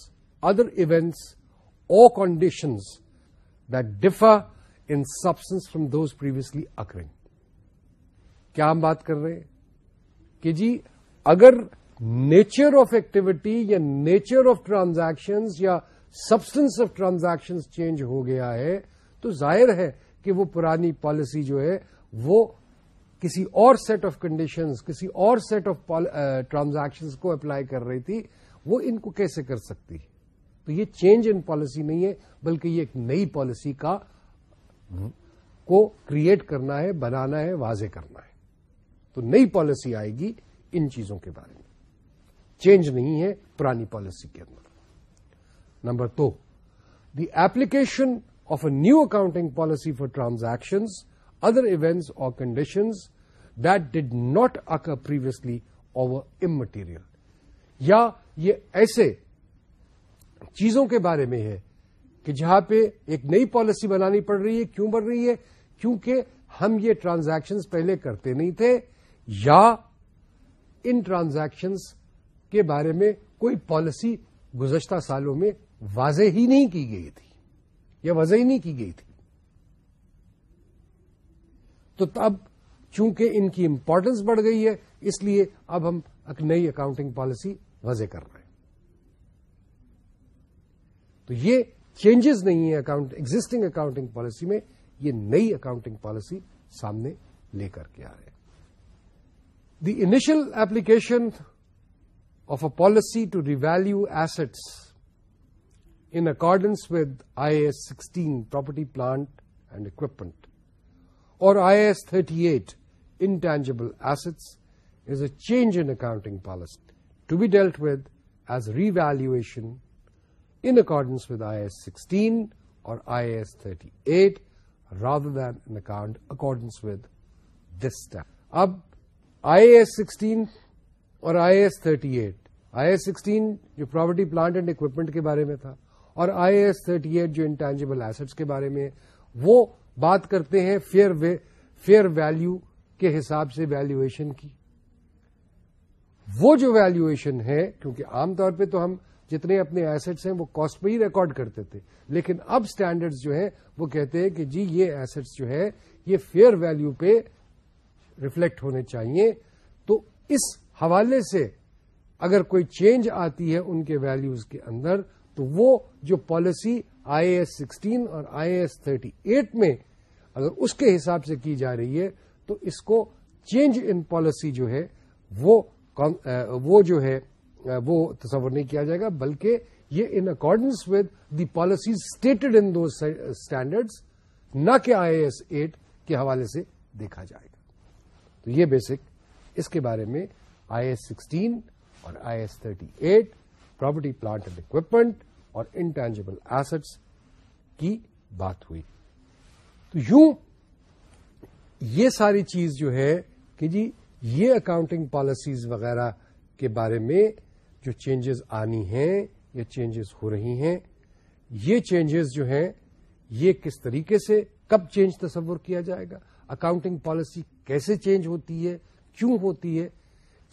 other events or conditions that differ in substance from those previously occurring کیا ہم بات کر رہے ہیں کہ جی اگر نیچر آف ایکٹیویٹی یا نیچر آف ٹرانزیکشنز یا سبسٹنس آف ٹرانزیکشن چینج ہو گیا ہے تو ظاہر ہے کہ وہ پرانی پالیسی جو ہے وہ کسی اور سیٹ آف کنڈیشنز کسی اور سیٹ آف ٹرانزیکشن کو اپلائی کر رہی تھی وہ ان کو کیسے کر سکتی تو یہ چینج ان پالیسی نہیں ہے بلکہ یہ ایک نئی پالیسی کا کو کریٹ کرنا ہے بنانا ہے واضح کرنا ہے تو نئی پالیسی آئے گی ان چیزوں کے بارے میں چینج نہیں ہے پرانی پالیسی کے اندر number do the application of a new accounting policy for transaction other events or conditions that did not occur previously or immaterial یا یہ ایسے چیزوں کے بارے میں ہے کہ جہاں پہ ایک نئی پالیسی بنانی پڑ رہی ہے کیوں بڑھ رہی ہے کیونکہ ہم یہ ٹرانزیکشن پہلے کرتے نہیں تھے یا ان ٹرانزیکشنز کے بارے میں کوئی پالیسی گزشتہ سالوں میں واضح ہی نہیں کی گئی تھی یا واضح ہی نہیں کی گئی تھی تو تب چونکہ ان کی امپورٹنس بڑھ گئی ہے اس لیے اب ہم ایک نئی اکاؤنٹنگ پالیسی وضع کر رہے ہیں تو یہ چینجز نہیں ہے اکاؤنٹ ایگزٹنگ اکاؤنٹنگ پالیسی میں یہ نئی اکاؤنٹنگ پالیسی سامنے لے کر کے آ رہے ہیں The initial application of a policy to revalue assets in accordance with IAS 16, property, plant and equipment, or IAS 38, intangible assets, is a change in accounting policy to be dealt with as revaluation in accordance with IAS 16 or IAS 38 rather than in accordance with this step. Now, I S sixteen اور I S thirty eight I S sixteen جو property plant and equipment کے بارے میں تھا اور I A thirty eight جو intangible assets کے بارے میں وہ بات کرتے ہیں فیئر فیئر ویلو کے حساب سے ویلویشن کی وہ جو ویلویشن ہے کیونکہ عام طور پہ تو ہم جتنے اپنے ایسٹس ہیں وہ کاسٹ پہ ہی ریکارڈ کرتے تھے لیکن اب اسٹینڈرڈ جو ہیں وہ کہتے ہیں کہ جی یہ ایسٹس جو ہے یہ فیئر ویلو پہ ریفلیکٹ ہونے چاہیے تو اس حوالے سے اگر کوئی چینج آتی ہے ان کے ویلیوز کے اندر تو وہ جو policy I A S sixteen اور I A S thirty eight میں اگر اس کے حساب سے کی جا رہی ہے تو اس کو چینج ان پالیسی جو ہے وہ وہ جو ہے وہ تصور نہیں کیا جائے گا بلکہ یہ in accordance with the policy stated in do standard نہ کہ آئی اے ایس ایٹ کے حوالے سے دیکھا جائے گا تو یہ بیسک اس کے بارے میں آئی ایس سکسٹین اور I S thirty eight property plant and equipment اور انٹینجیبل ایسٹس کی بات ہوئی تو یوں یہ ساری چیز جو ہے کہ جی یہ اکاؤنٹنگ پالیسیز وغیرہ کے بارے میں جو چینجز آنی ہیں یا چینجز ہو رہی ہیں یہ چینجز جو ہیں یہ کس طریقے سے کب چینج تصور کیا جائے گا اکاؤنٹنگ پالیسی کیسے چینج ہوتی ہے کیوں ہوتی ہے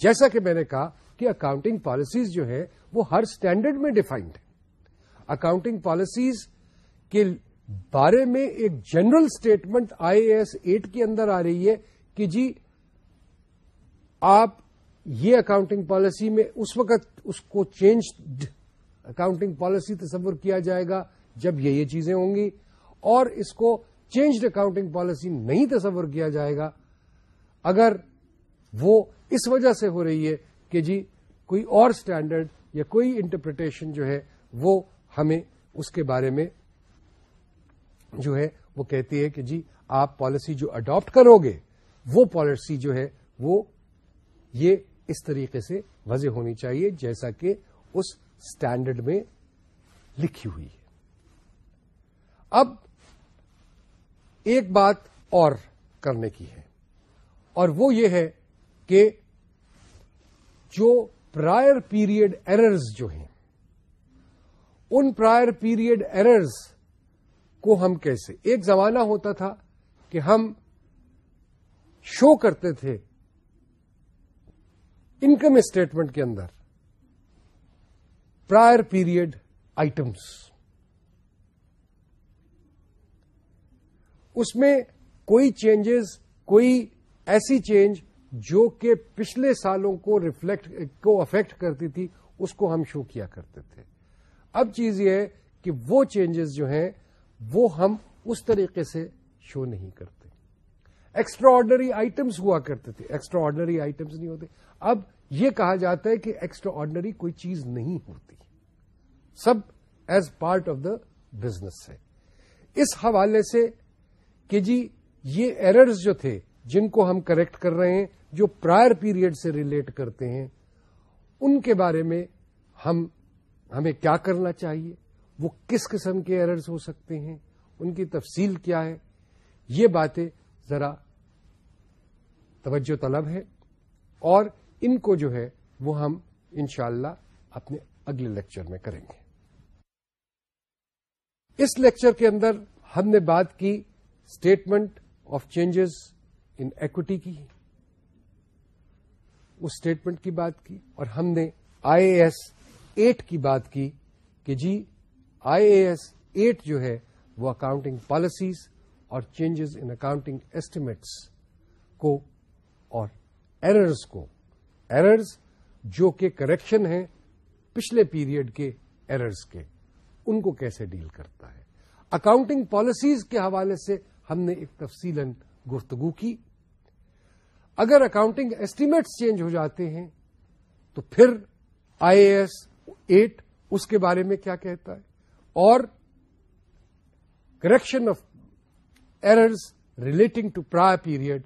جیسا کہ میں نے کہا کہ اکاؤنٹنگ پالیسیز جو ہے وہ ہر اسٹینڈرڈ میں ڈیفائنڈ ہے اکاؤنٹنگ پالیسیز کے بارے میں ایک general statement I S eight کے اندر آ رہی ہے کہ جی آپ یہ اکاؤنٹنگ پالیسی میں اس وقت اس کو چینج اکاؤنٹنگ پالیسی تصور کیا جائے گا جب یہ یہ چیزیں ہوں گی اور اس کو چینجڈ اکاؤنٹنگ پالیسی نہیں تصور کیا جائے گا اگر وہ اس وجہ سے ہو رہی ہے کہ جی کوئی اور اسٹینڈرڈ یا کوئی انٹرپریٹیشن جو ہے وہ ہمیں اس کے بارے میں جو ہے وہ کہتی ہے کہ جی آپ پالیسی جو اڈاپٹ کرو گے وہ پالیسی جو ہے وہ یہ اس طریقے سے وضع ہونی چاہیے جیسا کہ اس اسٹینڈرڈ میں لکھی ہوئی ہے اب ایک بات اور کرنے کی ہے اور وہ یہ ہے کہ جو پرائر پیریڈ ایررز جو ہیں ان پرائر پیریڈ ایررز کو ہم کیسے ایک زمانہ ہوتا تھا کہ ہم شو کرتے تھے انکم اسٹیٹمنٹ کے اندر پرائر پیریڈ آئٹمس اس میں کوئی چینجز کوئی ایسی چینج جو کہ پچھلے سالوں کو ریفلیکٹ کو افیکٹ کرتی تھی اس کو ہم شو کیا کرتے تھے اب چیز یہ ہے کہ وہ چینجز جو ہیں وہ ہم اس طریقے سے شو نہیں کرتے ایکسٹرا آرڈنری آئٹمس ہوا کرتے تھے ایکسٹرا آرڈنری آئٹمس نہیں ہوتے اب یہ کہا جاتا ہے کہ ایکسٹرا آرڈنری کوئی چیز نہیں ہوتی سب as part of the business ہے اس حوالے سے کہ جی یہ ایررز جو تھے جن کو ہم کریکٹ کر رہے ہیں جو پرائر پیریڈ سے ریلیٹ کرتے ہیں ان کے بارے میں ہم ہمیں کیا کرنا چاہیے وہ کس قسم کے ایررز ہو سکتے ہیں ان کی تفصیل کیا ہے یہ باتیں ذرا توجہ طلب ہے اور ان کو جو ہے وہ ہم انشاءاللہ اپنے اگلے لیکچر میں کریں گے اس لیکچر کے اندر ہم نے بات کی statement of changes in equity کی اس اسٹیٹمنٹ کی بات کی اور ہم نے آئی اے ایس ایٹ کی بات کی کہ جی آئی اے ایس ایٹ جو ہے وہ اکاؤنٹنگ پالیسیز اور چینجز ان اکاؤنٹنگ ایسٹیمیٹس کو اور ایررز کو ایررز جو کہ کریکشن ہیں پچھلے پیریڈ کے ایررز کے ان کو کیسے ڈیل کرتا ہے اکاؤنٹنگ پالیسیز کے حوالے سے ہم نے ایک تفصیل گفتگو کی اگر اکاؤنٹنگ ایسٹیمیٹس چینج ہو جاتے ہیں تو پھر آئی اے ایٹ اس کے بارے میں کیا کہتا ہے اور correction of errors relating to prior period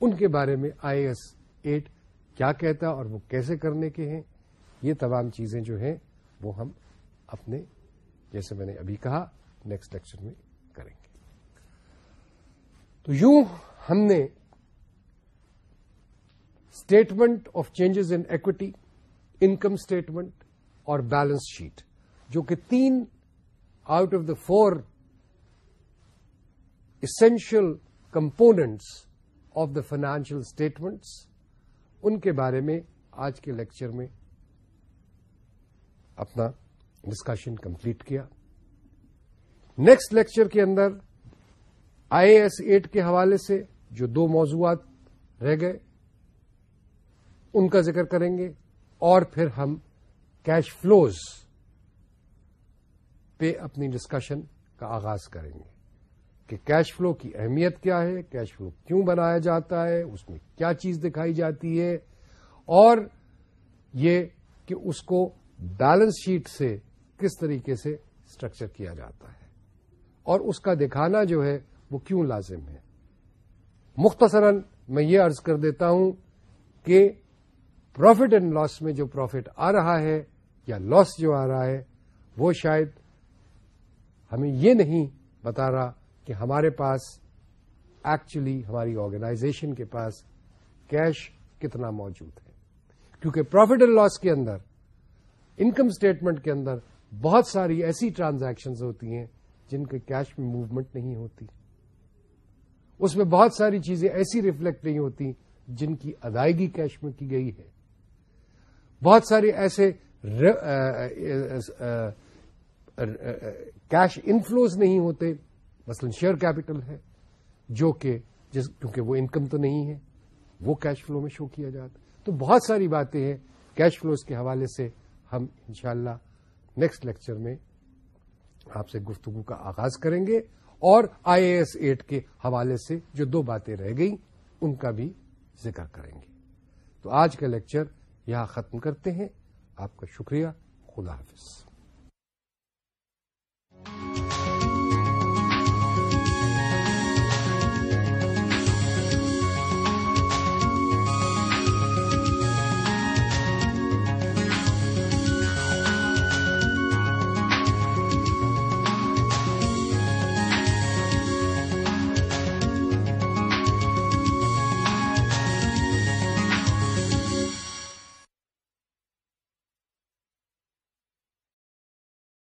ان کے بارے میں آئی ایس ایٹ کیا کہتا ہے اور وہ کیسے کرنے کے ہیں یہ تمام چیزیں جو ہیں وہ ہم اپنے جیسے میں نے ابھی کہا نیکسٹ لیکچر میں تو یوں ہم نے statement of changes in equity income statement اور بیلنس شیٹ جو کہ تین out of the four essential components of the financial statements ان کے بارے میں آج کے لیکچر میں اپنا ڈسکشن کمپلیٹ کیا نیکسٹ لیکچر کے اندر آئی ایس ایٹ کے حوالے سے جو دو موضوعات رہ گئے ان کا ذکر کریں گے اور پھر ہم کیش فلوز پہ اپنی ڈسکشن کا آغاز کریں گے کہ کیش فلو کی اہمیت کیا ہے کیش فلو کیوں بنایا جاتا ہے اس میں کیا چیز دکھائی جاتی ہے اور یہ کہ اس کو بیلنس شیٹ سے کس طریقے سے اسٹرکچر کیا جاتا ہے اور اس کا دکھانا جو ہے وہ کیوں لازم ہے مختصرا میں یہ عرض کر دیتا ہوں کہ پروفٹ اینڈ لاس میں جو پروفٹ آ رہا ہے یا لاس جو آ رہا ہے وہ شاید ہمیں یہ نہیں بتا رہا کہ ہمارے پاس ایکچولی ہماری آرگنائزیشن کے پاس کیش کتنا موجود ہے کیونکہ پروفٹ اینڈ لاس کے اندر انکم اسٹیٹمنٹ کے اندر بہت ساری ایسی ٹرانزیکشنز ہوتی ہیں جن کے کیش میں موومنٹ نہیں ہوتی اس میں بہت ساری چیزیں ایسی ریفلیکٹ نہیں ہوتی جن کی ادائیگی کیش میں کی گئی ہے بہت سارے ایسے کیش انفلوز نہیں ہوتے مثلا شیئر کیپٹل ہے جو کہ جس کیونکہ وہ انکم تو نہیں ہے وہ کیش فلو میں شو کیا جاتا تو بہت ساری باتیں ہیں کیش فلوز کے حوالے سے ہم انشاءاللہ شاء نیکسٹ لیکچر میں آپ سے گفتگو کا آغاز کریں گے اور آئی اے ایس ایٹ کے حوالے سے جو دو باتیں رہ گئیں ان کا بھی ذکر کریں گے تو آج کا لیکچر یہاں ختم کرتے ہیں آپ کا شکریہ خدا حافظ